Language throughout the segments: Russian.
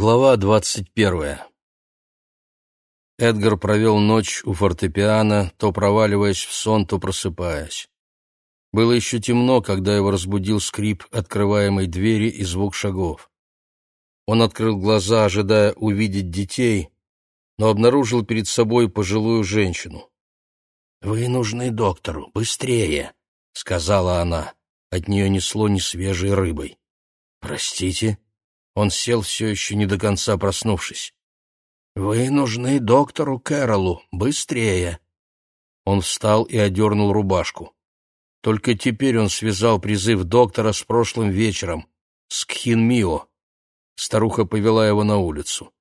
Глава двадцать первая Эдгар провел ночь у фортепиано, то проваливаясь в сон, то просыпаясь. Было еще темно, когда его разбудил скрип открываемой двери и звук шагов. Он открыл глаза, ожидая увидеть детей, но обнаружил перед собой пожилую женщину. «Вы нужны доктору, быстрее!» — сказала она. От нее несло несвежей рыбой. «Простите?» Он сел, все еще не до конца проснувшись. «Вы нужны доктору Кэролу. Быстрее!» Он встал и одернул рубашку. Только теперь он связал призыв доктора с прошлым вечером, с Кхинмио. Старуха повела его на улицу.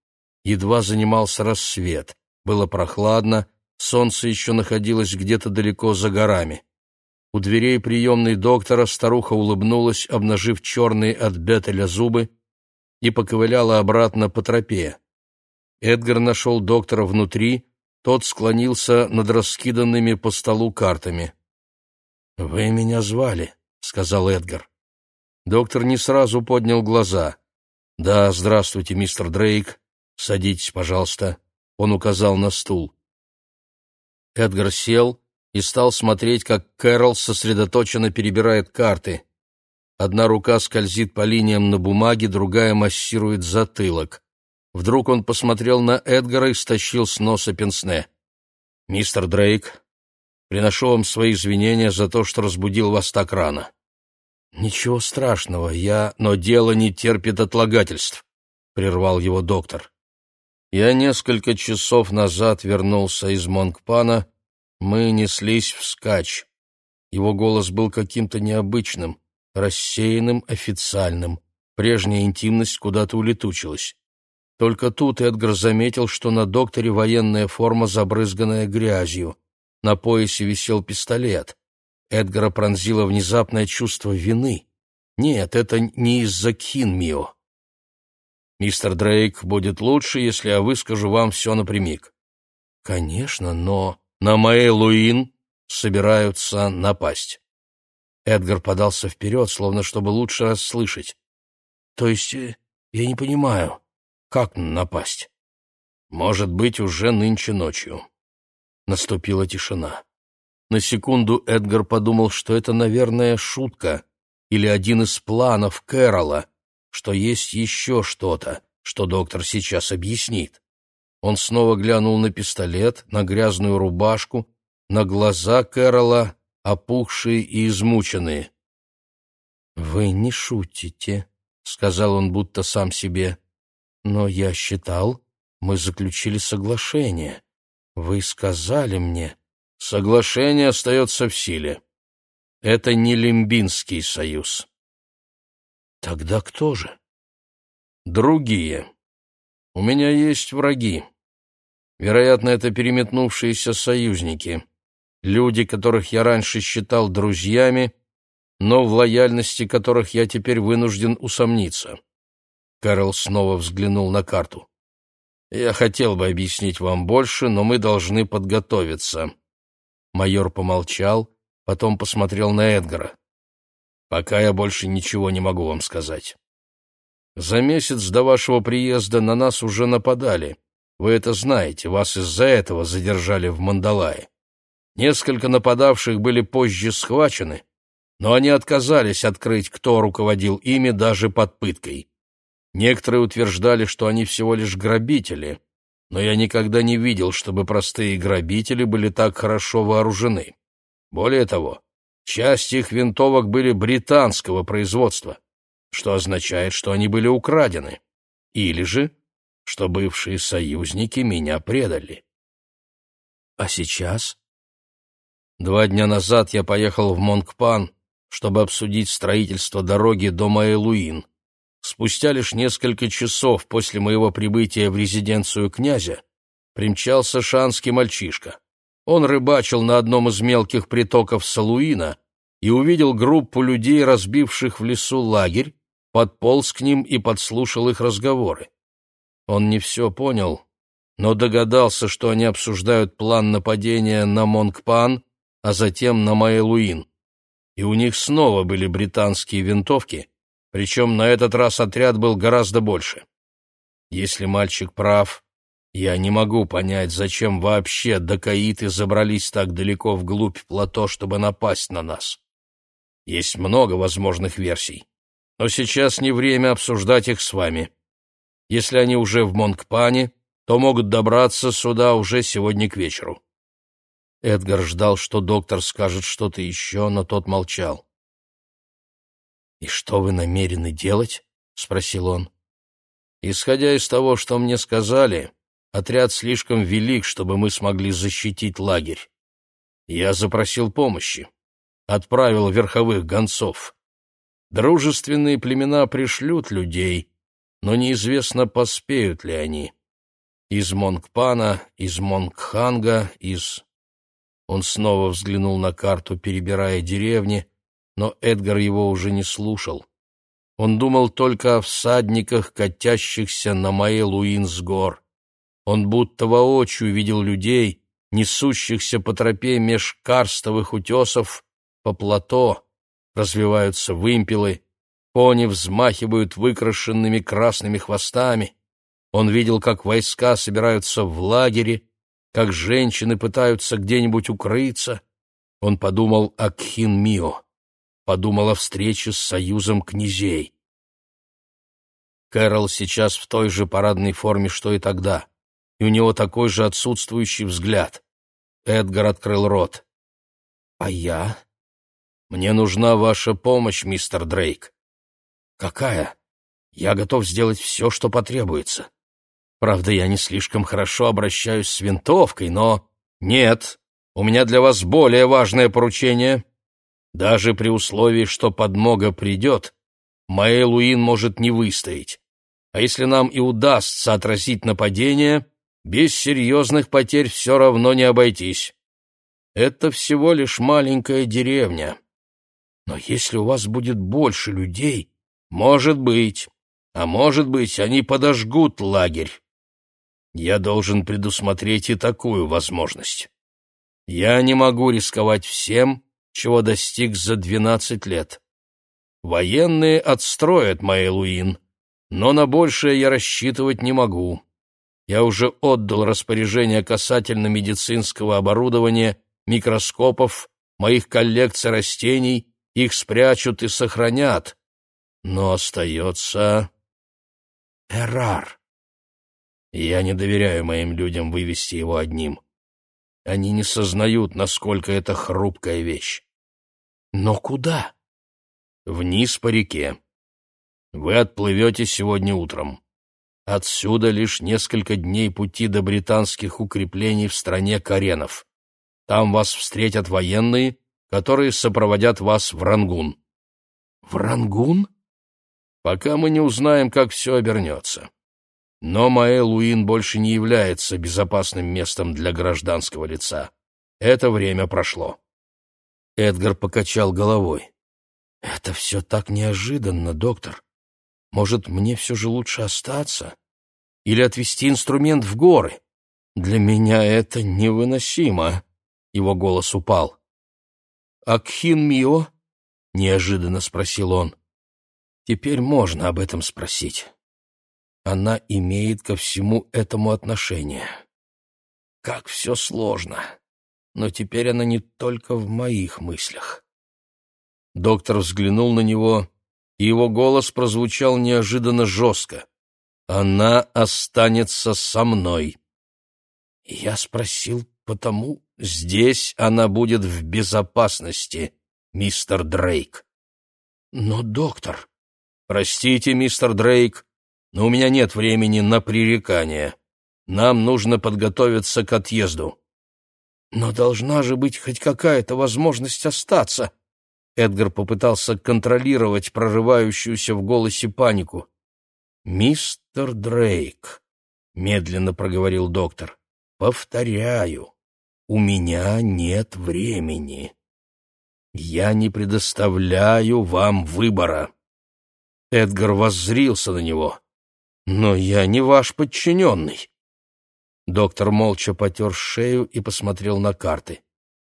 Едва занимался рассвет. Было прохладно, солнце еще находилось где-то далеко за горами. У дверей приемной доктора старуха улыбнулась, обнажив черные от бетеля зубы, и поковыляла обратно по тропе. Эдгар нашел доктора внутри, тот склонился над раскиданными по столу картами. «Вы меня звали», — сказал Эдгар. Доктор не сразу поднял глаза. «Да, здравствуйте, мистер Дрейк. Садитесь, пожалуйста». Он указал на стул. Эдгар сел и стал смотреть, как Кэрол сосредоточенно перебирает карты. Одна рука скользит по линиям на бумаге, другая массирует затылок. Вдруг он посмотрел на Эдгара и стащил с носа пенсне. «Мистер Дрейк, приношу вам свои извинения за то, что разбудил вас так рано». «Ничего страшного, я... Но дело не терпит отлагательств», — прервал его доктор. «Я несколько часов назад вернулся из Монкпана. Мы неслись вскачь. Его голос был каким-то необычным рассеянным, официальным. Прежняя интимность куда-то улетучилась. Только тут Эдгар заметил, что на докторе военная форма, забрызганная грязью. На поясе висел пистолет. Эдгара пронзило внезапное чувство вины. Нет, это не из-за Кинмио. «Мистер Дрейк, будет лучше, если я выскажу вам все напрямик». «Конечно, но...» «На Маэ Луин собираются напасть». Эдгар подался вперед, словно чтобы лучше расслышать. «То есть, э, я не понимаю, как напасть?» «Может быть, уже нынче ночью». Наступила тишина. На секунду Эдгар подумал, что это, наверное, шутка или один из планов Кэрола, что есть еще что-то, что доктор сейчас объяснит. Он снова глянул на пистолет, на грязную рубашку, на глаза Кэрола, опухшие и измученные. «Вы не шутите», — сказал он будто сам себе. «Но я считал, мы заключили соглашение. Вы сказали мне...» «Соглашение остается в силе. Это не Лимбинский союз». «Тогда кто же?» «Другие. У меня есть враги. Вероятно, это переметнувшиеся союзники люди, которых я раньше считал друзьями, но в лояльности которых я теперь вынужден усомниться. Карл снова взглянул на карту. Я хотел бы объяснить вам больше, но мы должны подготовиться. Майор помолчал, потом посмотрел на Эдгара. Пока я больше ничего не могу вам сказать. За месяц до вашего приезда на нас уже нападали. Вы это знаете, вас из-за этого задержали в Мандалае. Несколько нападавших были позже схвачены, но они отказались открыть, кто руководил ими даже под пыткой. Некоторые утверждали, что они всего лишь грабители, но я никогда не видел, чтобы простые грабители были так хорошо вооружены. Более того, часть их винтовок были британского производства, что означает, что они были украдены, или же, что бывшие союзники меня предали. А сейчас Два дня назад я поехал в Монкпан, чтобы обсудить строительство дороги до Маэлуин. Спустя лишь несколько часов после моего прибытия в резиденцию князя примчался шанский мальчишка. Он рыбачил на одном из мелких притоков Салуина и увидел группу людей, разбивших в лесу лагерь, подполз к ним и подслушал их разговоры. Он не все понял, но догадался, что они обсуждают план нападения на Монкпан а затем на Майлуин. И у них снова были британские винтовки, причем на этот раз отряд был гораздо больше. Если мальчик прав, я не могу понять, зачем вообще дакаиты забрались так далеко вглубь плато, чтобы напасть на нас. Есть много возможных версий, но сейчас не время обсуждать их с вами. Если они уже в Монкпане, то могут добраться сюда уже сегодня к вечеру. Эдгар ждал, что доктор скажет что-то еще, но тот молчал. «И что вы намерены делать?» — спросил он. «Исходя из того, что мне сказали, отряд слишком велик, чтобы мы смогли защитить лагерь. Я запросил помощи, отправил верховых гонцов. Дружественные племена пришлют людей, но неизвестно, поспеют ли они. Из Монгпана, из Монгханга, из он снова взглянул на карту, перебирая деревни, но Эдгар его уже не слушал. Он думал только о всадниках, катящихся на Маэлуин с гор. Он будто воочию видел людей, несущихся по тропе меж карстовых утесов, по плато, развиваются вымпелы, пони взмахивают выкрашенными красными хвостами. Он видел, как войска собираются в лагере, как женщины пытаются где-нибудь укрыться. Он подумал о Кхин-Мио, подумал о встрече с союзом князей. Кэрол сейчас в той же парадной форме, что и тогда, и у него такой же отсутствующий взгляд. Эдгар открыл рот. «А я?» «Мне нужна ваша помощь, мистер Дрейк». «Какая? Я готов сделать все, что потребуется. Правда, я не слишком хорошо обращаюсь с винтовкой, но... Нет, у меня для вас более важное поручение. Даже при условии, что подмога придет, Маэлуин может не выстоять. А если нам и удастся отразить нападение, без серьезных потерь все равно не обойтись. Это всего лишь маленькая деревня. Но если у вас будет больше людей, может быть, а может быть, они подожгут лагерь. Я должен предусмотреть и такую возможность. Я не могу рисковать всем, чего достиг за двенадцать лет. Военные отстроят Майлуин, но на большее я рассчитывать не могу. Я уже отдал распоряжение касательно медицинского оборудования, микроскопов, моих коллекций растений, их спрячут и сохранят. Но остается... Эрар. Я не доверяю моим людям вывести его одним. Они не сознают, насколько это хрупкая вещь. Но куда? Вниз по реке. Вы отплывете сегодня утром. Отсюда лишь несколько дней пути до британских укреплений в стране Каренов. Там вас встретят военные, которые сопроводят вас в Рангун. В Рангун? Пока мы не узнаем, как все обернется. Но Маэ-Луин больше не является безопасным местом для гражданского лица. Это время прошло. Эдгар покачал головой. «Это все так неожиданно, доктор. Может, мне все же лучше остаться? Или отвезти инструмент в горы? Для меня это невыносимо». Его голос упал. «Акхин Мио?» — неожиданно спросил он. «Теперь можно об этом спросить» она имеет ко всему этому отношение. Как все сложно. Но теперь она не только в моих мыслях. Доктор взглянул на него, и его голос прозвучал неожиданно жестко. «Она останется со мной». Я спросил, потому здесь она будет в безопасности, мистер Дрейк. Но, доктор... Простите, мистер Дрейк, но у меня нет времени на пререкания. Нам нужно подготовиться к отъезду». «Но должна же быть хоть какая-то возможность остаться». Эдгар попытался контролировать прорывающуюся в голосе панику. «Мистер Дрейк», — медленно проговорил доктор, — «повторяю, у меня нет времени. Я не предоставляю вам выбора». Эдгар воззрился на него. «Но я не ваш подчиненный». Доктор молча потер шею и посмотрел на карты.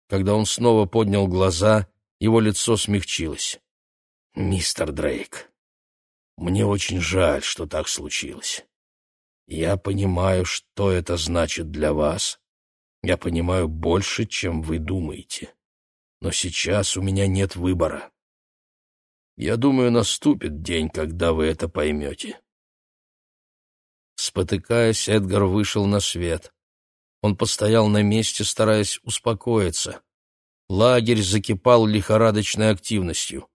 Когда он снова поднял глаза, его лицо смягчилось. «Мистер Дрейк, мне очень жаль, что так случилось. Я понимаю, что это значит для вас. Я понимаю больше, чем вы думаете. Но сейчас у меня нет выбора. Я думаю, наступит день, когда вы это поймете. Спотыкаясь, Эдгар вышел на свет. Он постоял на месте, стараясь успокоиться. Лагерь закипал лихорадочной активностью.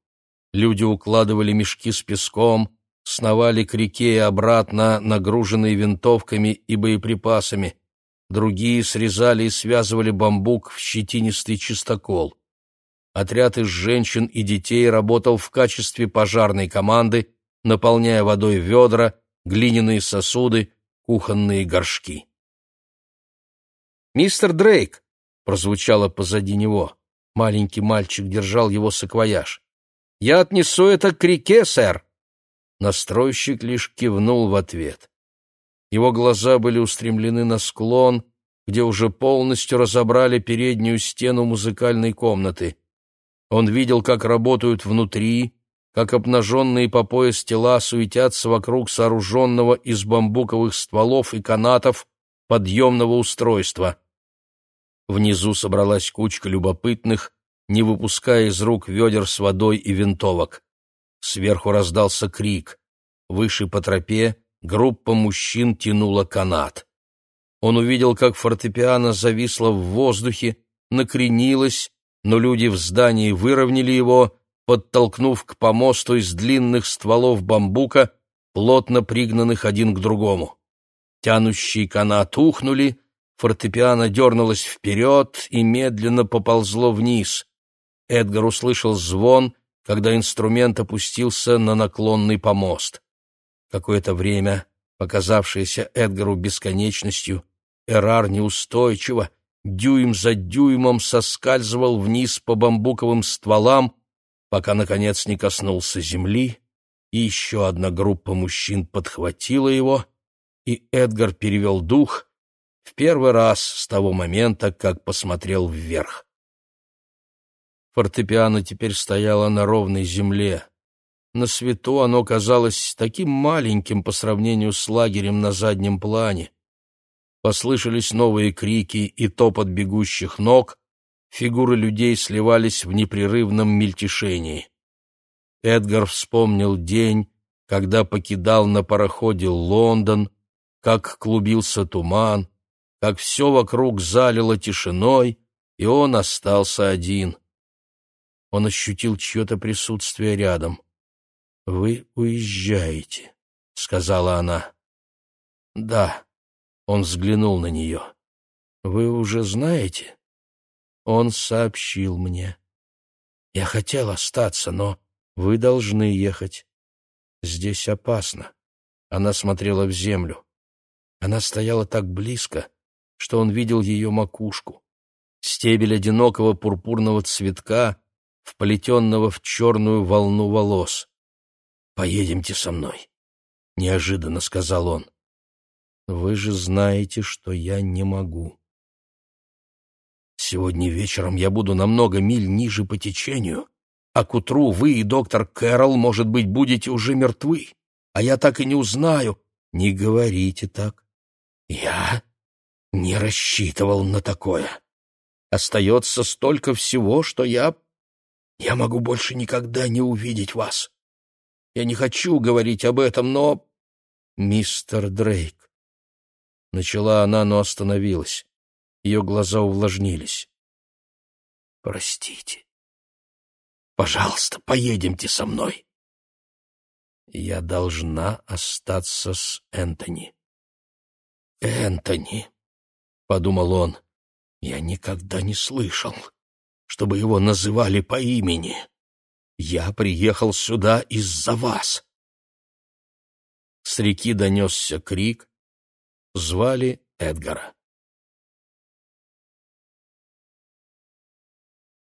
Люди укладывали мешки с песком, сновали к реке и обратно, нагруженные винтовками и боеприпасами. Другие срезали и связывали бамбук в щетинистый чистокол. Отряд из женщин и детей работал в качестве пожарной команды, наполняя водой ведра, глиняные сосуды, кухонные горшки. «Мистер Дрейк!» — прозвучало позади него. Маленький мальчик держал его саквояж. «Я отнесу это к реке, сэр!» Настройщик лишь кивнул в ответ. Его глаза были устремлены на склон, где уже полностью разобрали переднюю стену музыкальной комнаты. Он видел, как работают внутри, как обнаженные по пояс тела суетятся вокруг сооруженного из бамбуковых стволов и канатов подъемного устройства. Внизу собралась кучка любопытных, не выпуская из рук ведер с водой и винтовок. Сверху раздался крик. Выше по тропе группа мужчин тянула канат. Он увидел, как фортепиано зависло в воздухе, накренилось, но люди в здании выровняли его, подтолкнув к помосту из длинных стволов бамбука, плотно пригнанных один к другому. Тянущие канат ухнули, фортепиано дернулось вперед и медленно поползло вниз. Эдгар услышал звон, когда инструмент опустился на наклонный помост. Какое-то время, показавшееся Эдгару бесконечностью, Эрар неустойчиво, дюйм за дюймом соскальзывал вниз по бамбуковым стволам, пока, наконец, не коснулся земли, и еще одна группа мужчин подхватила его, и Эдгар перевел дух в первый раз с того момента, как посмотрел вверх. Фортепиано теперь стояло на ровной земле. На свету оно казалось таким маленьким по сравнению с лагерем на заднем плане. Послышались новые крики и топот бегущих ног, фигуры людей сливались в непрерывном мельтешении. Эдгар вспомнил день, когда покидал на пароходе Лондон, как клубился туман, как все вокруг залило тишиной, и он остался один. Он ощутил чье-то присутствие рядом. «Вы уезжаете», — сказала она. «Да», — он взглянул на нее. «Вы уже знаете?» Он сообщил мне. «Я хотел остаться, но вы должны ехать. Здесь опасно». Она смотрела в землю. Она стояла так близко, что он видел ее макушку. Стебель одинокого пурпурного цветка вплетенного в черную волну волос. «Поедемте со мной», — неожиданно сказал он. «Вы же знаете, что я не могу». «Сегодня вечером я буду намного миль ниже по течению, а к утру вы и доктор Кэрол, может быть, будете уже мертвы, а я так и не узнаю». «Не говорите так. Я не рассчитывал на такое. Остается столько всего, что я я могу больше никогда не увидеть вас. Я не хочу говорить об этом, но... Мистер Дрейк. Начала она, но остановилась. Ее глаза увлажнились. Простите. Пожалуйста, поедемте со мной. Я должна остаться с Энтони. Энтони, — подумал он, — я никогда не слышал чтобы его называли по имени. Я приехал сюда из-за вас. С реки донесся крик. Звали Эдгара.